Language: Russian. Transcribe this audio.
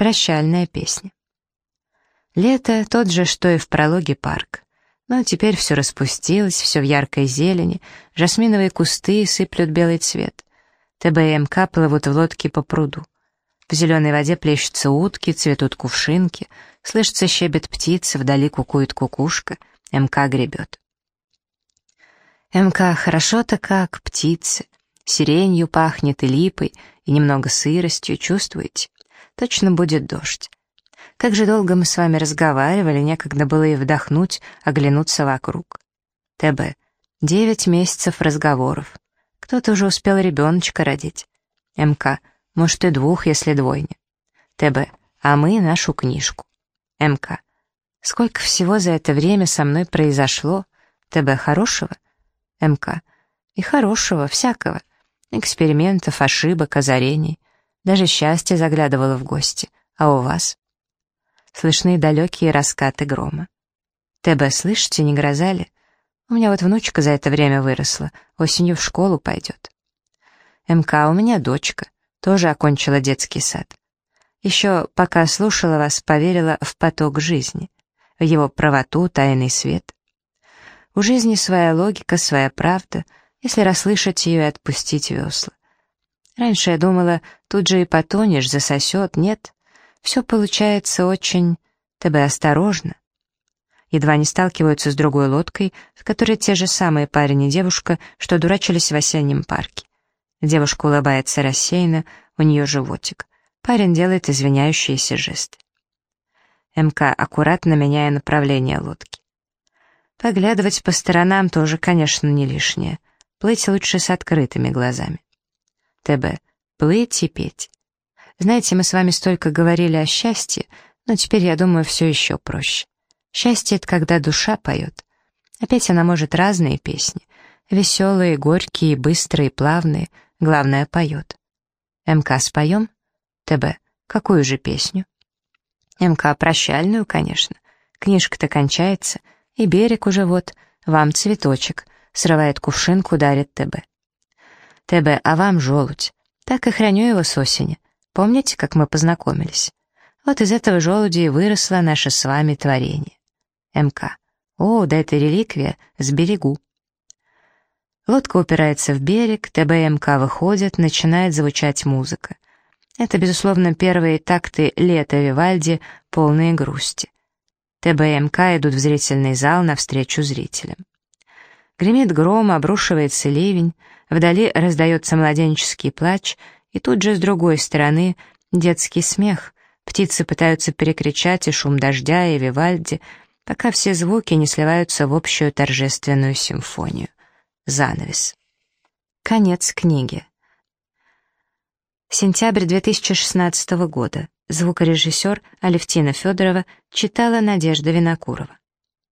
Прощальная песня. Лето тот же, что и в прологе парк. Но теперь все распустилось, все в яркой зелени, жасминовые кусты сыплют белый цвет. ТБ и МК плывут в лодке по пруду. В зеленой воде плещутся утки, цветут кувшинки, слышится щебет птицы, вдали кукует кукушка, МК гребет. МК хорошо-то как, птицы. Сиренью пахнет и липой, и немного сыростью, чувствуете? Точно будет дождь. Как же долго мы с вами разговаривали, некогда было и вдохнуть, оглянуться вокруг. ТБ. Девять месяцев разговоров. Кто-то уже успел ребеночка родить. МК. Может, и двух, если двойня. ТБ. А мы нашу книжку. МК. Сколько всего за это время со мной произошло? ТБ. Хорошего? МК. И хорошего, всякого. Экспериментов, ошибок, озарений. Даже счастье заглядывало в гости. А у вас? Слышны далекие раскаты грома. ТБ, слышите, не гроза ли? У меня вот внучка за это время выросла, осенью в школу пойдет. МК, у меня дочка, тоже окончила детский сад. Еще пока слушала вас, поверила в поток жизни, в его правоту, тайный свет. У жизни своя логика, своя правда, если расслышать ее и отпустить весла. Раньше я думала, тут же и потонешь, засосет, нет. Все получается очень... ТБ осторожно. Едва не сталкиваются с другой лодкой, в которой те же самые парень и девушка, что дурачились в осеннем парке. Девушка улыбается рассеянно, у нее животик. Парень делает извиняющиеся жесты. МК аккуратно меняя направление лодки. Поглядывать по сторонам тоже, конечно, не лишнее. Плыть лучше с открытыми глазами. ТБ. Плыть и петь. Знаете, мы с вами столько говорили о счастье, но теперь, я думаю, все еще проще. Счастье — это когда душа поет. Опять она может разные песни. Веселые, горькие, быстрые, плавные. Главное, поет. МК споем? ТБ. Какую же песню? МК прощальную, конечно. Книжка-то кончается, и берег уже вот, вам цветочек, срывает кувшинку, дарит ТБ. ТБ, а вам желудь. Так и храню его с осени. Помните, как мы познакомились? Вот из этого желуди и выросло наше с вами творение. МК. О, да это реликвия, сберегу. Лодка упирается в берег, ТБ и МК выходят, начинает звучать музыка. Это, безусловно, первые такты лета Вивальди, полные грусти. ТБ и МК идут в зрительный зал навстречу зрителям. Гремит гром, обрушивается ливень, вдали раздается младенческий плач, и тут же с другой стороны детский смех. Птицы пытаются перекричать и шум дождя, и Вивальди, пока все звуки не сливаются в общую торжественную симфонию. Занавес. Конец книги. Сентябрь 2016 года. Звукорежиссер Алевтина Федорова читала Надежда Винокурова.